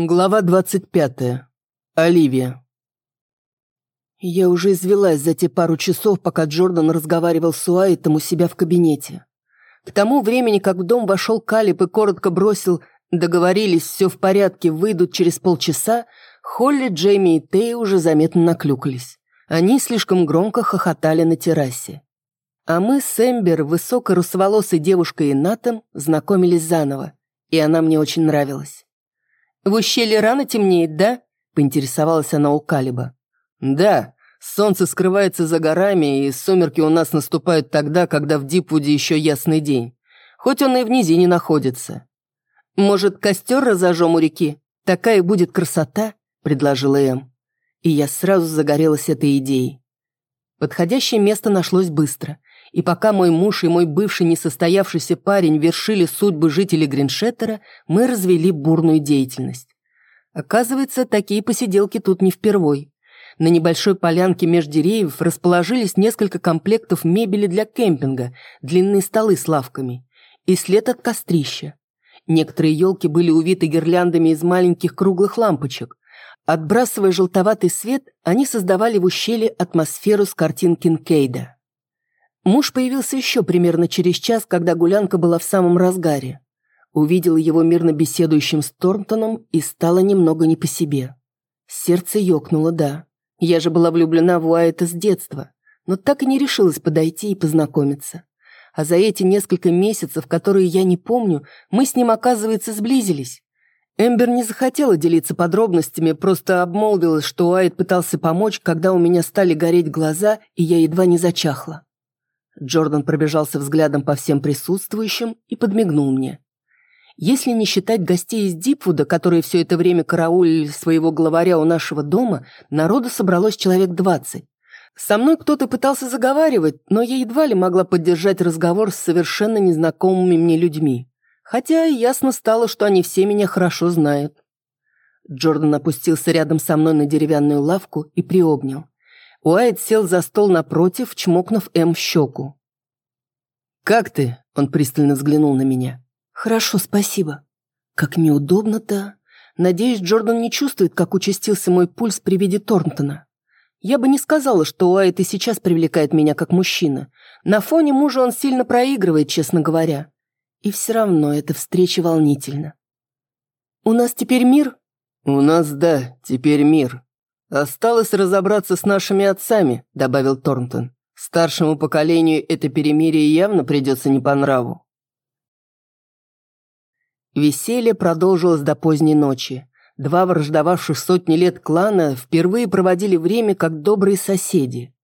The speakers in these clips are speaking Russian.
Глава 25. Оливия. Я уже извелась за те пару часов, пока Джордан разговаривал с Уайтом у себя в кабинете. К тому времени, как в дом вошел Калиб и коротко бросил «договорились, все в порядке, выйдут через полчаса», Холли, Джейми и Тей уже заметно наклюкались. Они слишком громко хохотали на террасе. А мы с Эмбер, высокой русоволосой девушкой и Натом, знакомились заново, и она мне очень нравилась. «В ущелье рано темнеет, да?» – поинтересовалась она у Калиба. «Да, солнце скрывается за горами, и сумерки у нас наступают тогда, когда в Дипвуде еще ясный день. Хоть он и в низине находится». «Может, костер разожжем у реки? Такая будет красота?» – предложила Эм. И я сразу загорелась этой идеей. Подходящее место нашлось быстро – и пока мой муж и мой бывший несостоявшийся парень вершили судьбы жителей Гриншеттера, мы развели бурную деятельность. Оказывается, такие посиделки тут не впервой. На небольшой полянке меж деревьев расположились несколько комплектов мебели для кемпинга, длинные столы с лавками и след от кострища. Некоторые елки были увиты гирляндами из маленьких круглых лампочек. Отбрасывая желтоватый свет, они создавали в ущелье атмосферу с картин Кинкейда. Муж появился еще примерно через час, когда гулянка была в самом разгаре. Увидела его мирно беседующим с Торнтоном и стало немного не по себе. Сердце ёкнуло, да. Я же была влюблена в Уайта с детства, но так и не решилась подойти и познакомиться. А за эти несколько месяцев, которые я не помню, мы с ним, оказывается, сблизились. Эмбер не захотела делиться подробностями, просто обмолвилась, что Уайт пытался помочь, когда у меня стали гореть глаза, и я едва не зачахла. Джордан пробежался взглядом по всем присутствующим и подмигнул мне. Если не считать гостей из Дипвуда, которые все это время караулили своего главаря у нашего дома, народу собралось человек двадцать. Со мной кто-то пытался заговаривать, но я едва ли могла поддержать разговор с совершенно незнакомыми мне людьми. Хотя ясно стало, что они все меня хорошо знают. Джордан опустился рядом со мной на деревянную лавку и приобнял. Уайт сел за стол напротив, чмокнув М в щеку. «Как ты?» – он пристально взглянул на меня. «Хорошо, спасибо. Как неудобно-то. Надеюсь, Джордан не чувствует, как участился мой пульс при виде Торнтона. Я бы не сказала, что Уайт и сейчас привлекает меня как мужчина. На фоне мужа он сильно проигрывает, честно говоря. И все равно эта встреча волнительна. «У нас теперь мир?» «У нас, да, теперь мир», «Осталось разобраться с нашими отцами», — добавил Торнтон. «Старшему поколению это перемирие явно придется не по нраву». Веселье продолжилось до поздней ночи. Два враждовавших сотни лет клана впервые проводили время как добрые соседи.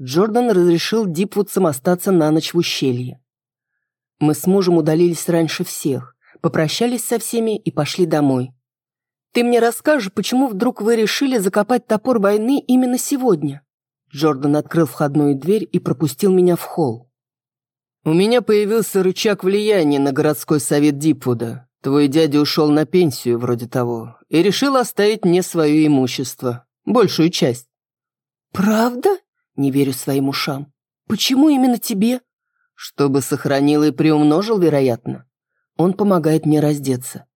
Джордан разрешил Дипвудсам остаться на ночь в ущелье. Мы с мужем удалились раньше всех, попрощались со всеми и пошли домой. Ты мне расскажешь, почему вдруг вы решили закопать топор войны именно сегодня?» Джордан открыл входную дверь и пропустил меня в холл. «У меня появился рычаг влияния на городской совет Дипвуда. Твой дядя ушел на пенсию, вроде того, и решил оставить мне свое имущество. Большую часть». «Правда?» Не верю своим ушам. «Почему именно тебе?» «Чтобы сохранил и приумножил, вероятно. Он помогает мне раздеться».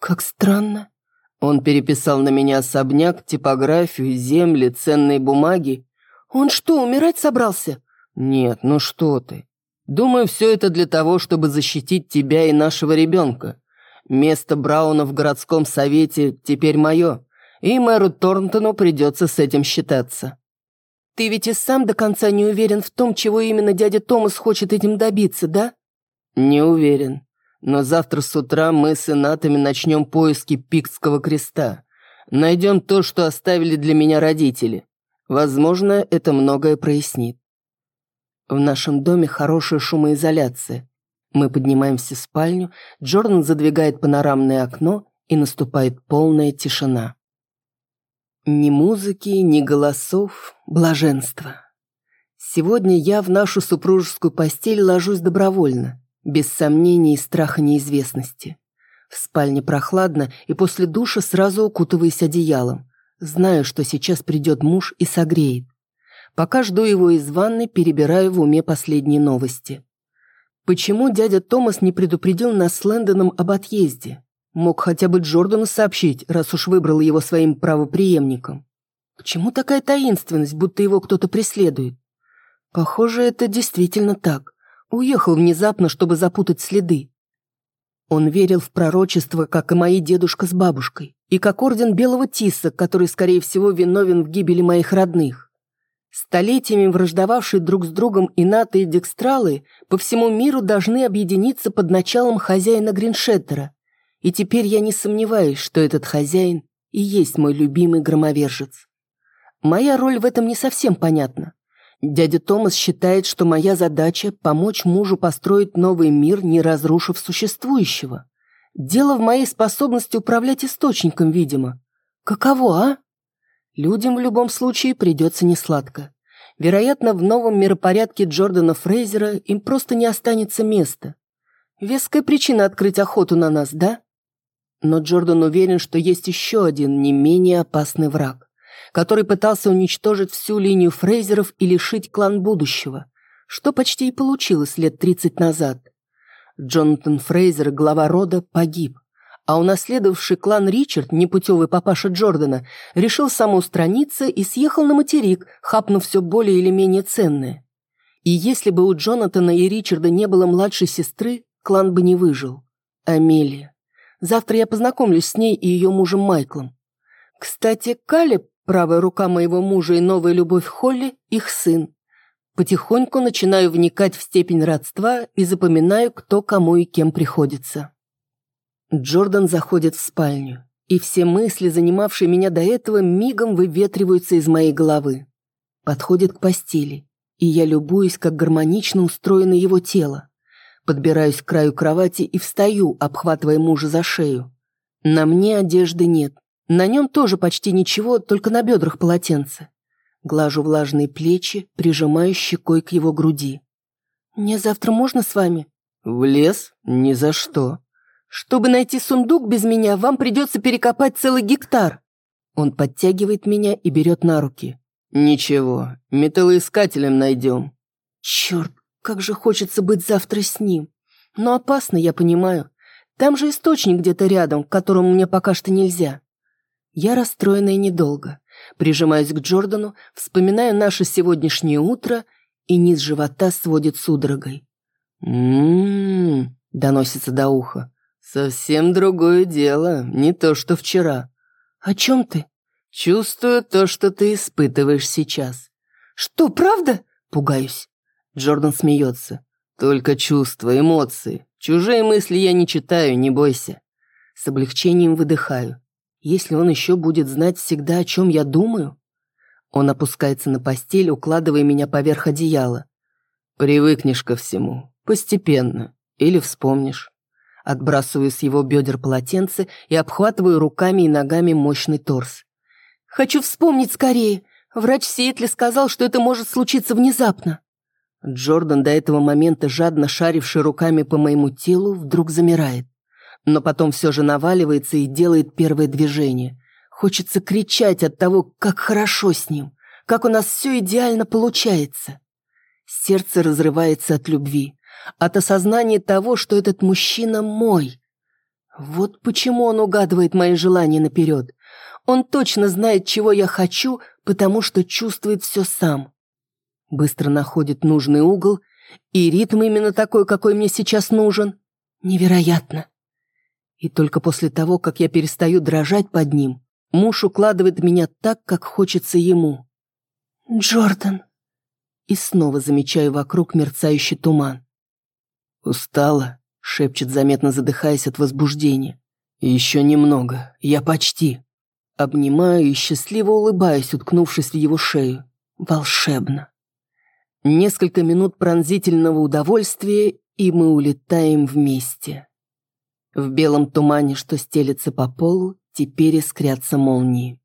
«Как странно». Он переписал на меня особняк, типографию, земли, ценные бумаги. Он что, умирать собрался? Нет, ну что ты. Думаю, все это для того, чтобы защитить тебя и нашего ребенка. Место Брауна в городском совете теперь мое, и мэру Торнтону придется с этим считаться. Ты ведь и сам до конца не уверен в том, чего именно дядя Томас хочет этим добиться, да? Не уверен. Но завтра с утра мы с инатами начнем поиски Пиктского креста. Найдем то, что оставили для меня родители. Возможно, это многое прояснит. В нашем доме хорошая шумоизоляция. Мы поднимаемся в спальню, Джордан задвигает панорамное окно, и наступает полная тишина. Ни музыки, ни голосов, блаженство. Сегодня я в нашу супружескую постель ложусь добровольно без сомнений и страха неизвестности. В спальне прохладно, и после душа сразу укутываясь одеялом. Знаю, что сейчас придет муж и согреет. Пока жду его из ванны, перебираю в уме последние новости. Почему дядя Томас не предупредил нас с Лэндоном об отъезде? Мог хотя бы Джордану сообщить, раз уж выбрал его своим правоприемником. К чему такая таинственность, будто его кто-то преследует? Похоже, это действительно так. Уехал внезапно, чтобы запутать следы. Он верил в пророчество, как и мои дедушка с бабушкой, и как орден Белого Тиса, который, скорее всего, виновен в гибели моих родных. Столетиями враждовавшие друг с другом инаты и декстралы по всему миру должны объединиться под началом хозяина Гриншеттера, и теперь я не сомневаюсь, что этот хозяин и есть мой любимый громовержец. Моя роль в этом не совсем понятна. Дядя Томас считает, что моя задача – помочь мужу построить новый мир, не разрушив существующего. Дело в моей способности управлять источником, видимо. Каково, а? Людям в любом случае придется несладко. Вероятно, в новом миропорядке Джордана Фрейзера им просто не останется места. Веская причина открыть охоту на нас, да? Но Джордан уверен, что есть еще один не менее опасный враг который пытался уничтожить всю линию Фрейзеров и лишить клан будущего, что почти и получилось лет 30 назад. Джонатан Фрейзер, глава рода, погиб, а унаследовавший клан Ричард, непутевый папаша Джордана, решил самоустраниться и съехал на материк, хапнув все более или менее ценное. И если бы у Джонатана и Ричарда не было младшей сестры, клан бы не выжил. Амелия. Завтра я познакомлюсь с ней и ее мужем Майклом. Кстати, Калеб Правая рука моего мужа и новая любовь Холли – их сын. Потихоньку начинаю вникать в степень родства и запоминаю, кто кому и кем приходится. Джордан заходит в спальню, и все мысли, занимавшие меня до этого, мигом выветриваются из моей головы. Подходит к постели, и я любуюсь, как гармонично устроено его тело. Подбираюсь к краю кровати и встаю, обхватывая мужа за шею. На мне одежды нет, на нем тоже почти ничего, только на бедрах полотенце. Глажу влажные плечи, прижимаю щекой к его груди. «Мне завтра можно с вами?» «В лес? Ни за что». «Чтобы найти сундук без меня, вам придется перекопать целый гектар». Он подтягивает меня и берет на руки. «Ничего, металлоискателем найдем». «Черт, как же хочется быть завтра с ним. Но опасно, я понимаю. Там же источник где-то рядом, к которому мне пока что нельзя». Я расстроена и недолго. Прижимаюсь к Джордану, вспоминаю наше сегодняшнее утро, и низ живота сводит судорогой. «М-м-м», доносится до уха. «Совсем другое дело, не то, что вчера». «О чем ты?» «Чувствую то, что ты испытываешь сейчас». «Что, правда?» Пугаюсь. Джордан смеется. «Только чувства, эмоции. Чужие мысли я не читаю, не бойся». С облегчением выдыхаю. Если он еще будет знать всегда, о чем я думаю? Он опускается на постель, укладывая меня поверх одеяла. Привыкнешь ко всему. Постепенно. Или вспомнишь. Отбрасываю с его бедер полотенце и обхватываю руками и ногами мощный торс. «Хочу вспомнить скорее. Врач Сиэтли сказал, что это может случиться внезапно». Джордан, до этого момента жадно шаривший руками по моему телу, вдруг замирает но потом все же наваливается и делает первое движение. Хочется кричать от того, как хорошо с ним, как у нас все идеально получается. Сердце разрывается от любви, от осознания того, что этот мужчина мой. Вот почему он угадывает мои желания наперед. Он точно знает, чего я хочу, потому что чувствует все сам. Быстро находит нужный угол, и ритм именно такой, какой мне сейчас нужен. Невероятно. И только после того, как я перестаю дрожать под ним, муж укладывает меня так, как хочется ему. «Джордан!» И снова замечаю вокруг мерцающий туман. «Устала?» — шепчет, заметно задыхаясь от возбуждения. «Еще немного. Я почти». Обнимаю и счастливо улыбаюсь, уткнувшись в его шею. Волшебно. Несколько минут пронзительного удовольствия, и мы улетаем вместе. В белом тумане, что стелется по полу, теперь искрятся молнии.